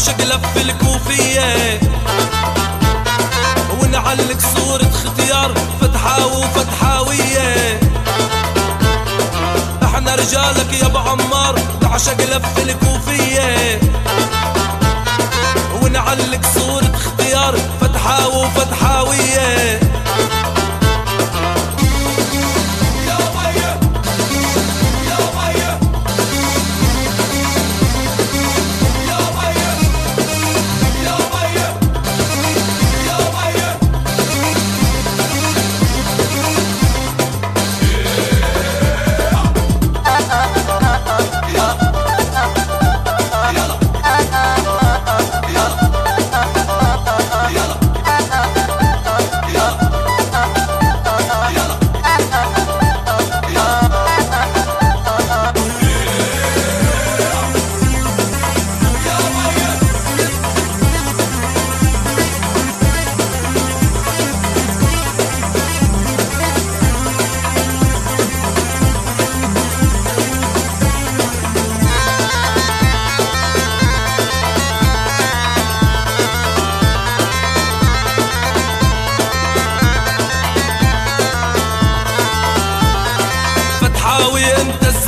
نعشق لف الكوفية. ونعلق صورة ختيار فتحاوي وفتحاوية. إحنا رجالك يا ابو عمار نعشق لف الكوفية.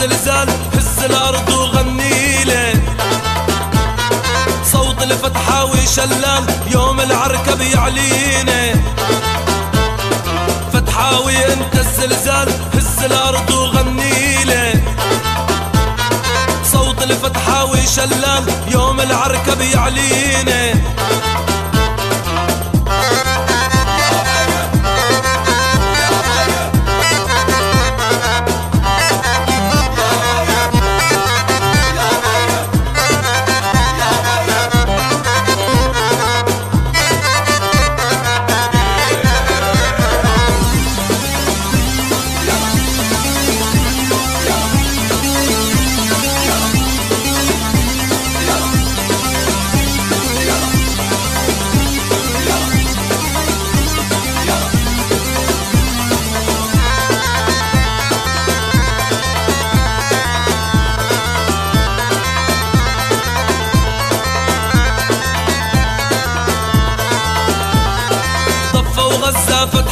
الزلزال هز الأرض وغنيله صوت الفتحاوي شلال يوم العركة بيعلينا فتحاوي انت الزلزال هز الأرض وغنيله صوت الفتحاوي شلال يوم العركة بيعلينا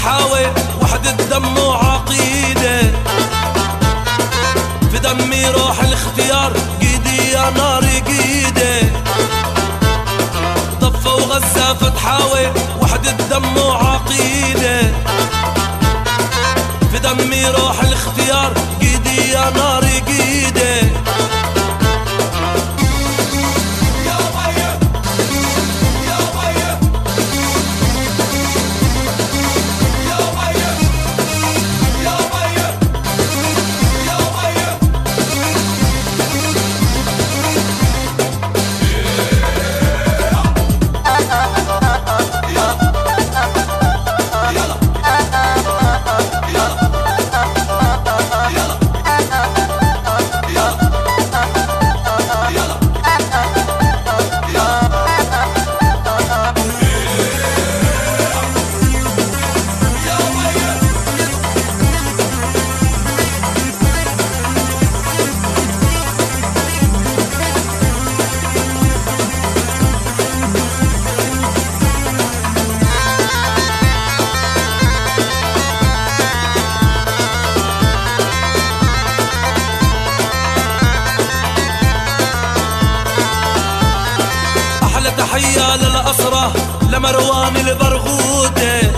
وغزة فتحاوي وحدة دم وعقيدة. في دمي روح الاختيار قيدي يا نار قيدة. ضفة وغزة فتحاوي وحدة دم وعقيدة. تحية للأسرة لمروان البرغوثة.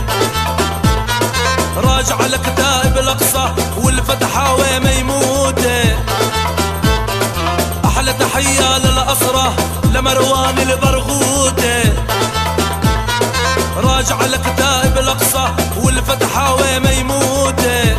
راجع لكتائب الأقصى والفتحاوي ميموتة أحلى تحية للأسرة لمروان البرغوثة. راجع لكتائب الأقصى والفتحاوي ميموتة